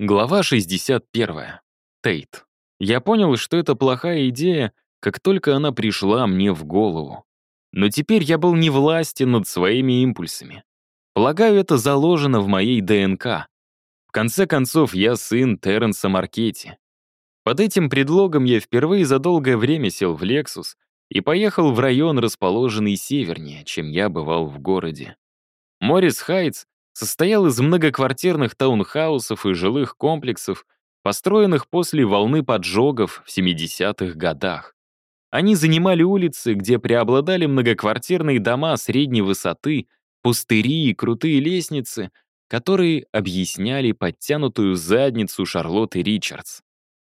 Глава 61. Тейт. Я понял, что это плохая идея, как только она пришла мне в голову. Но теперь я был не властен над своими импульсами. Полагаю, это заложено в моей ДНК. В конце концов, я сын Терренса Маркетти. Под этим предлогом я впервые за долгое время сел в «Лексус» и поехал в район, расположенный севернее, чем я бывал в городе. Моррис Хайтс состоял из многоквартирных таунхаусов и жилых комплексов, построенных после волны поджогов в 70-х годах. Они занимали улицы, где преобладали многоквартирные дома средней высоты, пустыри и крутые лестницы, которые объясняли подтянутую задницу Шарлотты Ричардс.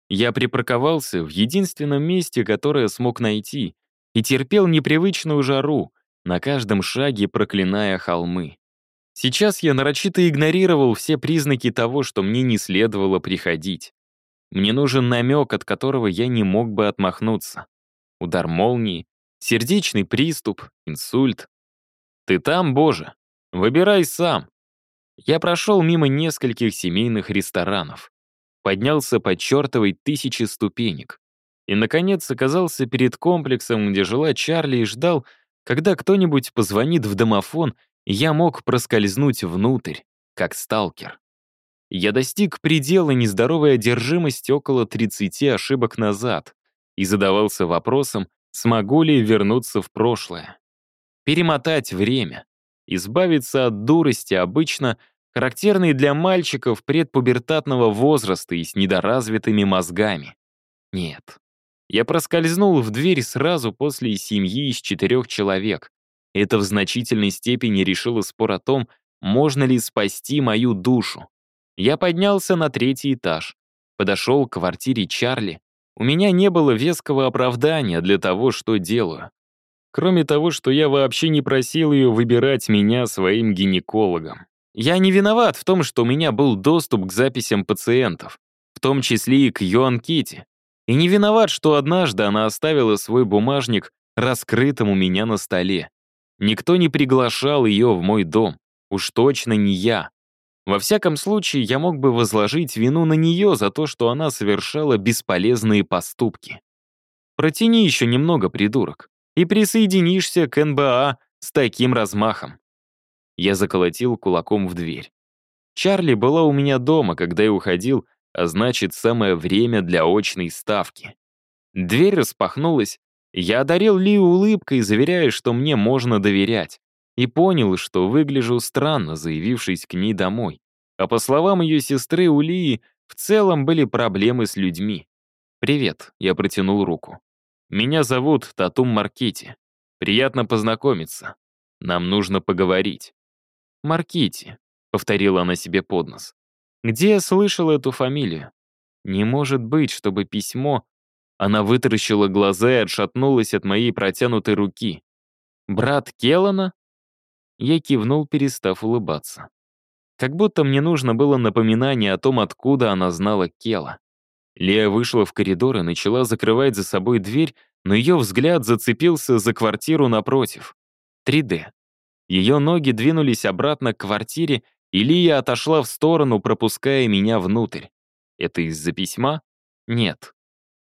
Я припарковался в единственном месте, которое смог найти, и терпел непривычную жару, на каждом шаге проклиная холмы. Сейчас я нарочито игнорировал все признаки того, что мне не следовало приходить. Мне нужен намек, от которого я не мог бы отмахнуться. Удар молнии, сердечный приступ, инсульт. Ты там, Боже? Выбирай сам. Я прошел мимо нескольких семейных ресторанов. Поднялся по чертовой тысячи ступенек. И, наконец, оказался перед комплексом, где жила Чарли и ждал, когда кто-нибудь позвонит в домофон я мог проскользнуть внутрь, как сталкер. Я достиг предела нездоровой одержимости около 30 ошибок назад и задавался вопросом, смогу ли вернуться в прошлое. Перемотать время, избавиться от дурости, обычно характерной для мальчиков предпубертатного возраста и с недоразвитыми мозгами. Нет. Я проскользнул в дверь сразу после семьи из четырех человек, это в значительной степени решило спор о том, можно ли спасти мою душу. Я поднялся на третий этаж, подошел к квартире Чарли. У меня не было веского оправдания для того, что делаю. Кроме того, что я вообще не просил ее выбирать меня своим гинекологом. Я не виноват в том, что у меня был доступ к записям пациентов, в том числе и к Йоан Кити. И не виноват, что однажды она оставила свой бумажник раскрытым у меня на столе. Никто не приглашал ее в мой дом. Уж точно не я. Во всяком случае, я мог бы возложить вину на нее за то, что она совершала бесполезные поступки. Протяни еще немного, придурок, и присоединишься к НБА с таким размахом. Я заколотил кулаком в дверь. Чарли была у меня дома, когда я уходил, а значит, самое время для очной ставки. Дверь распахнулась, я одарил Ли улыбкой, заверяя, что мне можно доверять, и понял, что выгляжу странно, заявившись к ней домой. А по словам ее сестры, у Лии в целом были проблемы с людьми. «Привет», — я протянул руку. «Меня зовут Татум Маркити. Приятно познакомиться. Нам нужно поговорить». «Маркити», — повторила она себе под нос. «Где я слышал эту фамилию? Не может быть, чтобы письмо она вытаращила глаза и отшатнулась от моей протянутой руки. «Брат Келлана?» Я кивнул, перестав улыбаться. Как будто мне нужно было напоминание о том, откуда она знала Кела. Лея вышла в коридор и начала закрывать за собой дверь, но ее взгляд зацепился за квартиру напротив. 3D. Ее ноги двинулись обратно к квартире, и Лия отошла в сторону, пропуская меня внутрь. Это из-за письма? Нет.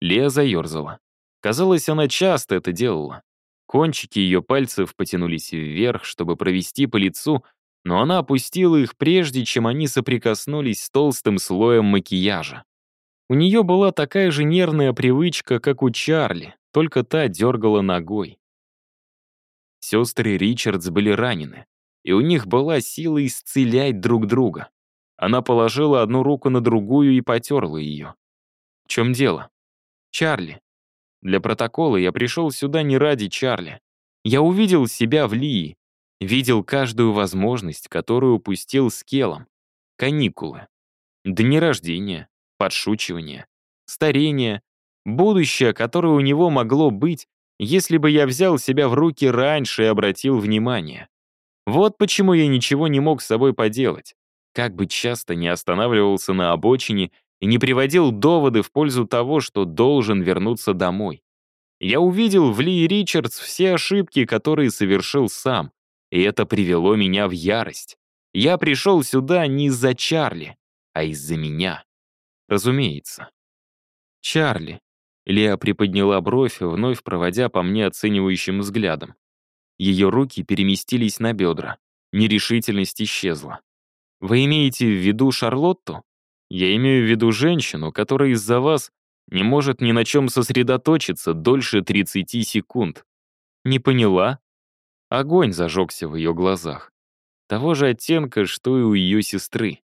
Лея заерзала. Казалось, она часто это делала. Кончики ее пальцев потянулись вверх, чтобы провести по лицу, но она опустила их прежде, чем они соприкоснулись с толстым слоем макияжа. У нее была такая же нервная привычка, как у Чарли, только та дергала ногой. Сестры Ричардс были ранены, и у них была сила исцелять друг друга. Она положила одну руку на другую и потерла ее. В чем дело? Чарли. Для протокола я пришел сюда не ради Чарли. Я увидел себя в Лии, видел каждую возможность, которую упустил с Келом. Каникулы. Дни рождения, подшучивание, старение, будущее, которое у него могло быть, если бы я взял себя в руки раньше и обратил внимание. Вот почему я ничего не мог с собой поделать. Как бы часто не останавливался на обочине и не приводил доводы в пользу того, что должен вернуться домой. Я увидел в Ли Ричардс все ошибки, которые совершил сам, и это привело меня в ярость. Я пришел сюда не из-за Чарли, а из-за меня. Разумеется. «Чарли», — Леа приподняла бровь, вновь проводя по мне оценивающим взглядом. Ее руки переместились на бедра. Нерешительность исчезла. «Вы имеете в виду Шарлотту? Я имею в виду женщину, которая из-за вас не может ни на чем сосредоточиться дольше 30 секунд. Не поняла?» Огонь зажегся в ее глазах. Того же оттенка, что и у ее сестры.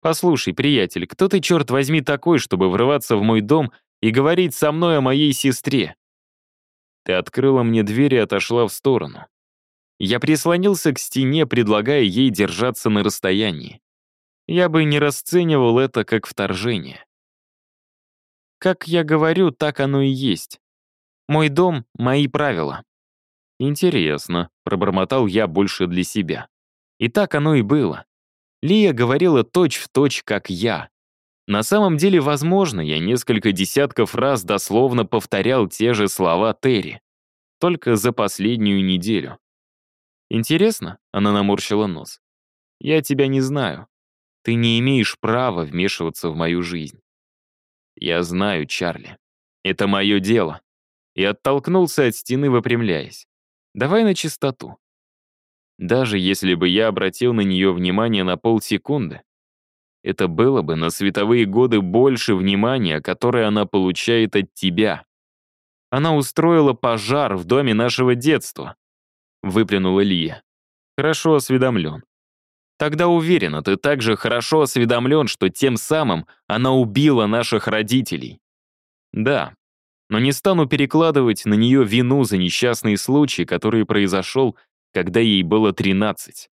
«Послушай, приятель, кто ты, черт возьми, такой, чтобы врываться в мой дом и говорить со мной о моей сестре?» Ты открыла мне дверь и отошла в сторону. Я прислонился к стене, предлагая ей держаться на расстоянии. Я бы не расценивал это как вторжение. Как я говорю, так оно и есть. Мой дом — мои правила. Интересно, пробормотал я больше для себя. И так оно и было. Лия говорила точь-в-точь, точь, как я. На самом деле, возможно, я несколько десятков раз дословно повторял те же слова Терри. Только за последнюю неделю. Интересно, она наморщила нос. Я тебя не знаю. Ты не имеешь права вмешиваться в мою жизнь. Я знаю, Чарли. Это мое дело. И оттолкнулся от стены, выпрямляясь. Давай на чистоту. Даже если бы я обратил на нее внимание на полсекунды, это было бы на световые годы больше внимания, которое она получает от тебя. Она устроила пожар в доме нашего детства. Выплюнула Лия. Хорошо осведомлен. Тогда уверена, ты также хорошо осведомлен, что тем самым она убила наших родителей. Да, но не стану перекладывать на нее вину за несчастный случай, который произошел, когда ей было 13.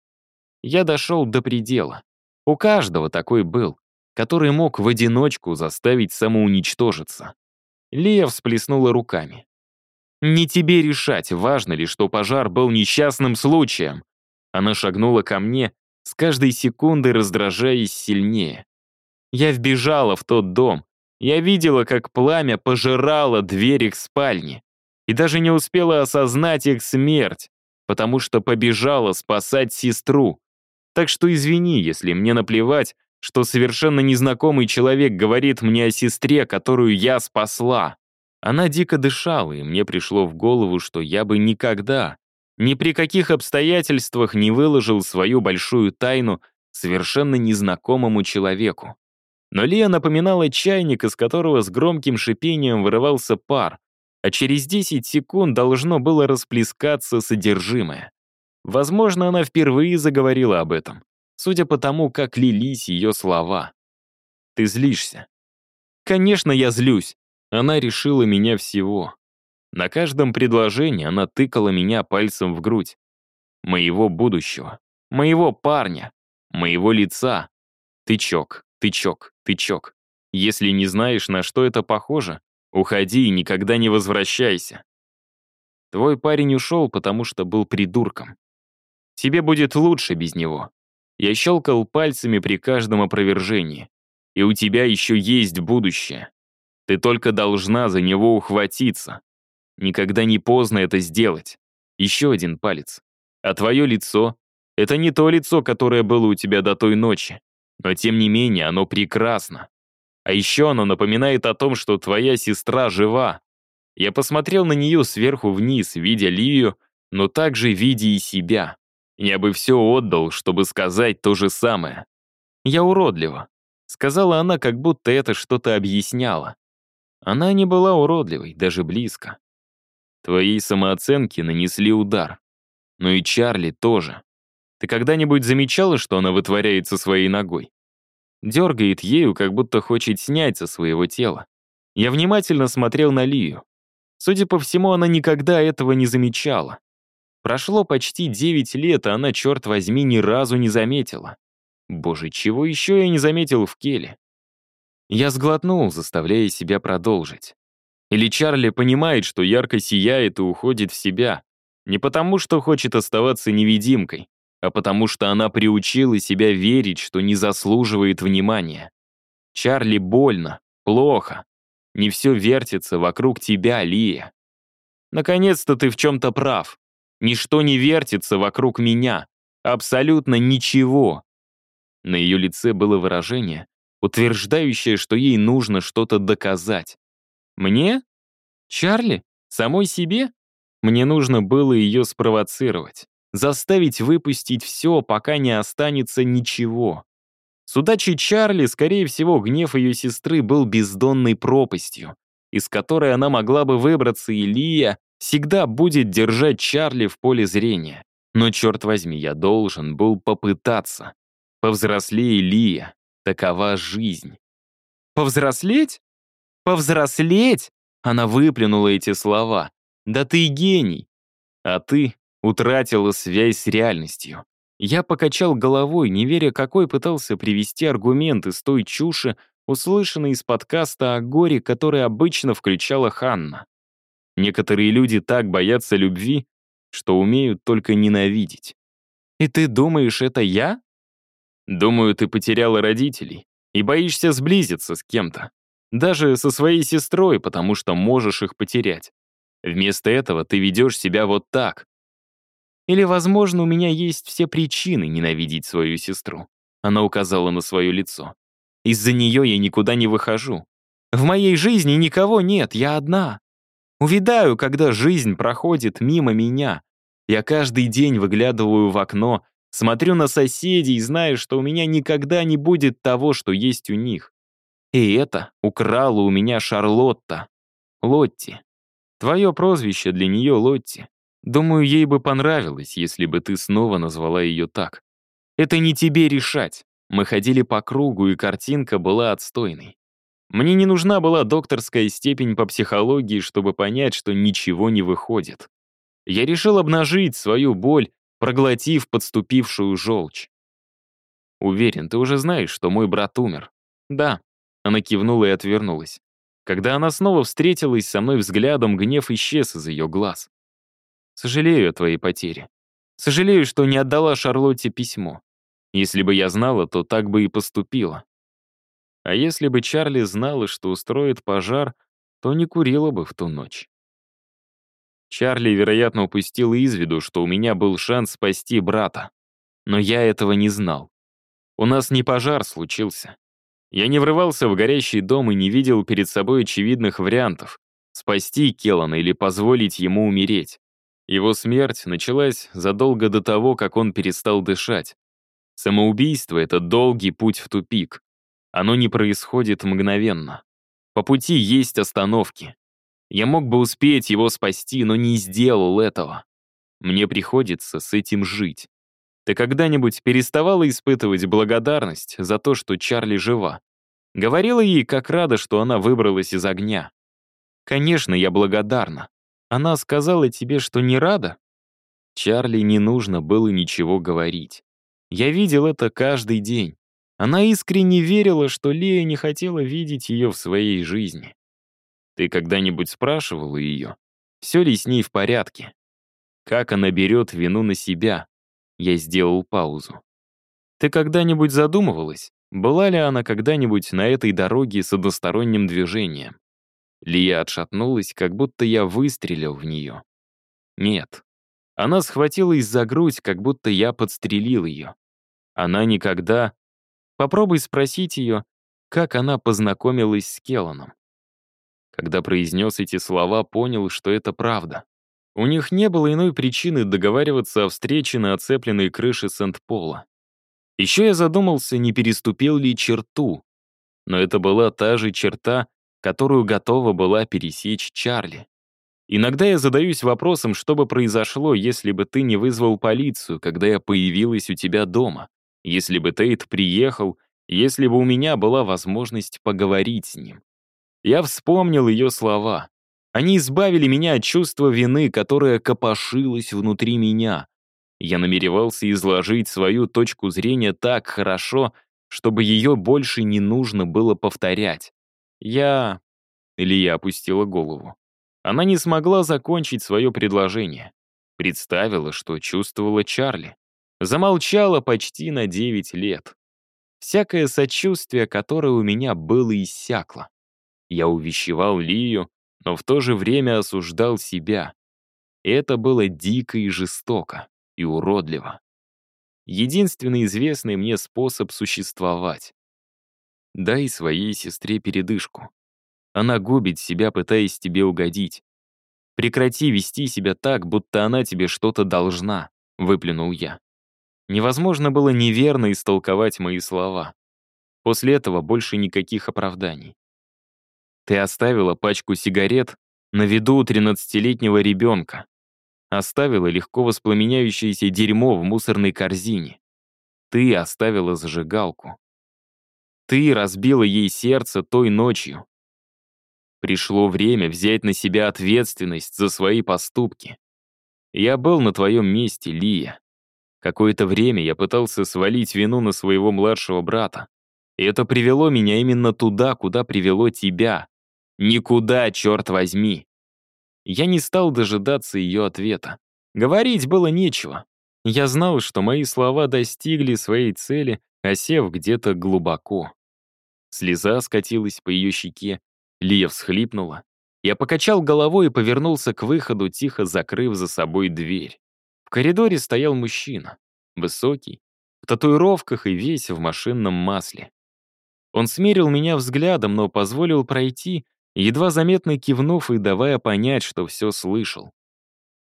Я дошел до предела. У каждого такой был, который мог в одиночку заставить самоуничтожиться. Лия всплеснула руками. «Не тебе решать, важно ли, что пожар был несчастным случаем». Она шагнула ко мне, с каждой секундой раздражаясь сильнее. Я вбежала в тот дом. Я видела, как пламя пожирало дверь их спальни. И даже не успела осознать их смерть, потому что побежала спасать сестру. Так что извини, если мне наплевать, что совершенно незнакомый человек говорит мне о сестре, которую я спасла. Она дико дышала, и мне пришло в голову, что я бы никогда, ни при каких обстоятельствах не выложил свою большую тайну совершенно незнакомому человеку. Но Лия напоминала чайник, из которого с громким шипением вырывался пар, а через 10 секунд должно было расплескаться содержимое. Возможно, она впервые заговорила об этом, судя по тому, как лились ее слова. «Ты злишься». «Конечно, я злюсь. Она решила меня всего. На каждом предложении она тыкала меня пальцем в грудь. Моего будущего, моего парня, моего лица. Тычок, тычок, тычок. Если не знаешь, на что это похоже, уходи и никогда не возвращайся. Твой парень ушел, потому что был придурком. Тебе будет лучше без него. Я щелкал пальцами при каждом опровержении. И у тебя еще есть будущее. Ты только должна за него ухватиться. Никогда не поздно это сделать. Еще один палец. А твое лицо — это не то лицо, которое было у тебя до той ночи. Но тем не менее, оно прекрасно. А еще оно напоминает о том, что твоя сестра жива. Я посмотрел на нее сверху вниз, видя Ливию, но также видя и себя. Я бы все отдал, чтобы сказать то же самое. «Я уродлива», — сказала она, как будто это что-то объясняло. Она не была уродливой, даже близко. Твоей самооценке нанесли удар. Но и Чарли тоже. Ты когда-нибудь замечала, что она вытворяет со своей ногой? Дергает ею, как будто хочет снять со своего тела. Я внимательно смотрел на Лию. Судя по всему, она никогда этого не замечала. Прошло почти 9 лет, а она, черт возьми, ни разу не заметила. Боже, чего еще я не заметил в Келе? Я сглотнул, заставляя себя продолжить. Или Чарли понимает, что ярко сияет и уходит в себя. Не потому, что хочет оставаться невидимкой, а потому что она приучила себя верить, что не заслуживает внимания. Чарли больно, плохо. Не все вертится вокруг тебя, Лия. Наконец-то ты в чем-то прав. Ничто не вертится вокруг меня. Абсолютно ничего. На ее лице было выражение, утверждающее, что ей нужно что-то доказать. Мне? Чарли? Самой себе? Мне нужно было ее спровоцировать, заставить выпустить все, пока не останется ничего. С удачей Чарли, скорее всего, гнев ее сестры был бездонной пропастью, из которой она могла бы выбраться, и Лия всегда будет держать Чарли в поле зрения. Но, черт возьми, я должен был попытаться. Повзрослее Лия. Такова жизнь. Повзрослеть? Повзрослеть? Она выплюнула эти слова. Да ты гений. А ты утратила связь с реальностью. Я покачал головой, не веря, какой пытался привести аргумент из той чуши, услышанной из подкаста о горе, который обычно включала Ханна. Некоторые люди так боятся любви, что умеют только ненавидеть. И ты думаешь, это я? Думаю, ты потеряла родителей и боишься сблизиться с кем-то. Даже со своей сестрой, потому что можешь их потерять. Вместо этого ты ведешь себя вот так. Или, возможно, у меня есть все причины ненавидеть свою сестру. Она указала на свое лицо. Из-за нее я никуда не выхожу. В моей жизни никого нет, я одна. Увидаю, когда жизнь проходит мимо меня. Я каждый день выглядываю в окно, смотрю на соседей, зная, что у меня никогда не будет того, что есть у них. И это украла у меня Шарлотта. Лотти. Твое прозвище для нее Лотти. Думаю, ей бы понравилось, если бы ты снова назвала ее так. Это не тебе решать. Мы ходили по кругу, и картинка была отстойной. Мне не нужна была докторская степень по психологии, чтобы понять, что ничего не выходит. Я решил обнажить свою боль, проглотив подступившую желчь. Уверен, ты уже знаешь, что мой брат умер. Да. Она кивнула и отвернулась. Когда она снова встретилась со мной взглядом, гнев исчез из ее глаз. Сожалею о твоей потере. Сожалею, что не отдала Шарлотте письмо. Если бы я знала, то так бы и поступила. А если бы Чарли знала, что устроит пожар, то не курила бы в ту ночь. Чарли, вероятно, упустил из виду, что у меня был шанс спасти брата. Но я этого не знал. У нас не пожар случился. Я не врывался в горящий дом и не видел перед собой очевидных вариантов — спасти Келлана или позволить ему умереть. Его смерть началась задолго до того, как он перестал дышать. Самоубийство — это долгий путь в тупик. Оно не происходит мгновенно. По пути есть остановки. Я мог бы успеть его спасти, но не сделал этого. Мне приходится с этим жить. Ты когда-нибудь переставала испытывать благодарность за то, что Чарли жива? Говорила ей, как рада, что она выбралась из огня. Конечно, я благодарна. Она сказала тебе, что не рада? Чарли не нужно было ничего говорить. Я видел это каждый день. Она искренне верила, что Лея не хотела видеть ее в своей жизни. Ты когда-нибудь спрашивала ее, все ли с ней в порядке? Как она берет вину на себя? Я сделал паузу. Ты когда-нибудь задумывалась, была ли она когда-нибудь на этой дороге с односторонним движением? Лия отшатнулась, как будто я выстрелил в нее. Нет. Она схватилась за грудь, как будто я подстрелил ее. Она никогда Попробуй спросить ее, как она познакомилась с Келланом. Когда произнес эти слова, понял, что это правда. У них не было иной причины договариваться о встрече на оцепленной крыше Сент-Пола. Еще я задумался, не переступил ли черту. Но это была та же черта, которую готова была пересечь Чарли. Иногда я задаюсь вопросом, что бы произошло, если бы ты не вызвал полицию, когда я появилась у тебя дома. Если бы Тейт приехал, если бы у меня была возможность поговорить с ним. Я вспомнил ее слова. Они избавили меня от чувства вины, которое копошилось внутри меня. Я намеревался изложить свою точку зрения так хорошо, чтобы ее больше не нужно было повторять. Я... Илья опустила голову. Она не смогла закончить свое предложение. Представила, что чувствовала Чарли. Замолчала почти на 9 лет. Всякое сочувствие, которое у меня было, иссякло. Я увещевал Лию, но в то же время осуждал себя. Это было дико и жестоко, и уродливо. Единственный известный мне способ существовать. Дай своей сестре передышку. Она губит себя, пытаясь тебе угодить. Прекрати вести себя так, будто она тебе что-то должна, выплюнул я. Невозможно было неверно истолковать мои слова. После этого больше никаких оправданий. Ты оставила пачку сигарет на виду у 13-летнего ребенка. Оставила легко воспламеняющееся дерьмо в мусорной корзине. Ты оставила зажигалку. Ты разбила ей сердце той ночью. Пришло время взять на себя ответственность за свои поступки. Я был на твоем месте, Лия. Какое-то время я пытался свалить вину на своего младшего брата. И это привело меня именно туда, куда привело тебя. Никуда, черт возьми. Я не стал дожидаться ее ответа. Говорить было нечего. Я знал, что мои слова достигли своей цели, осев где-то глубоко. Слеза скатилась по ее щеке, Лия всхлипнула. Я покачал головой и повернулся к выходу, тихо закрыв за собой дверь. В коридоре стоял мужчина. Высокий, в татуировках и весь в машинном масле. Он смерил меня взглядом, но позволил пройти, едва заметно кивнув и давая понять, что все слышал.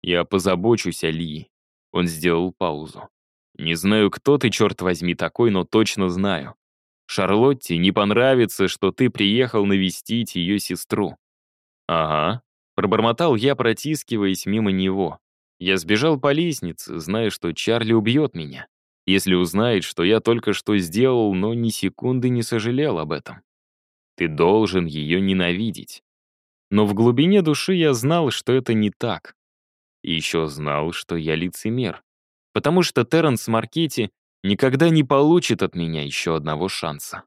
«Я позабочусь о Ли». Он сделал паузу. «Не знаю, кто ты, черт возьми, такой, но точно знаю. Шарлотте не понравится, что ты приехал навестить ее сестру». «Ага», — пробормотал я, протискиваясь мимо него. Я сбежал по лестнице, зная, что Чарли убьет меня, если узнает, что я только что сделал, но ни секунды не сожалел об этом. Ты должен ее ненавидеть. Но в глубине души я знал, что это не так. И еще знал, что я лицемер. Потому что Терренс Маркетти никогда не получит от меня еще одного шанса.